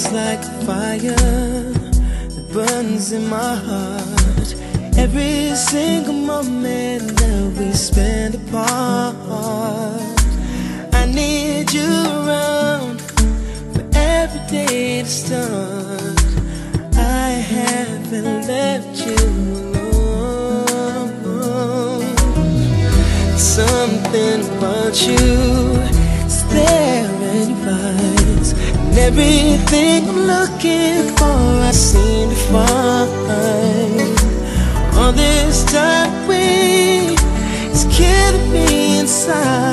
burns like fire that burns in my heart. Every single moment that we spend apart. I need you around For every day to start. I haven't left you alone. Something about you Staring by and everything I'm looking for, I seem to find. All this time we is killing me inside.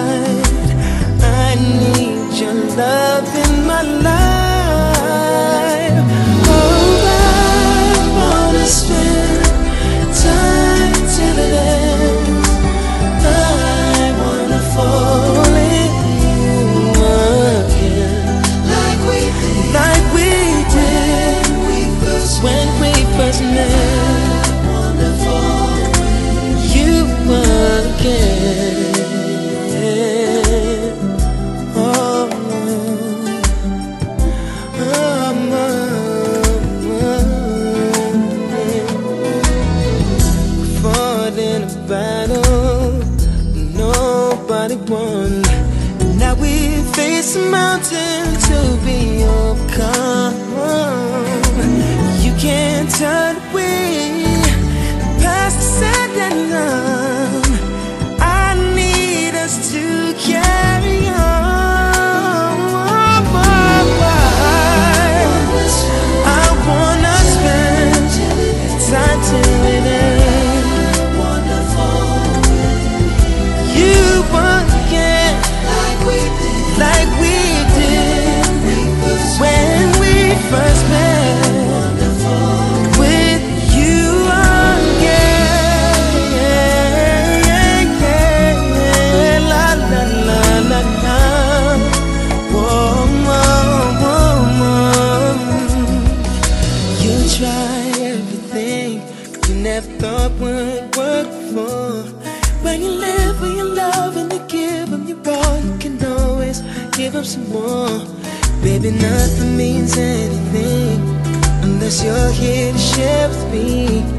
Battle, nobody won. Now we face a mountain try everything you never thought would work before. When you live for your love and you give them your all, you can always give them some more. Baby, nothing means anything unless you're here to share with me.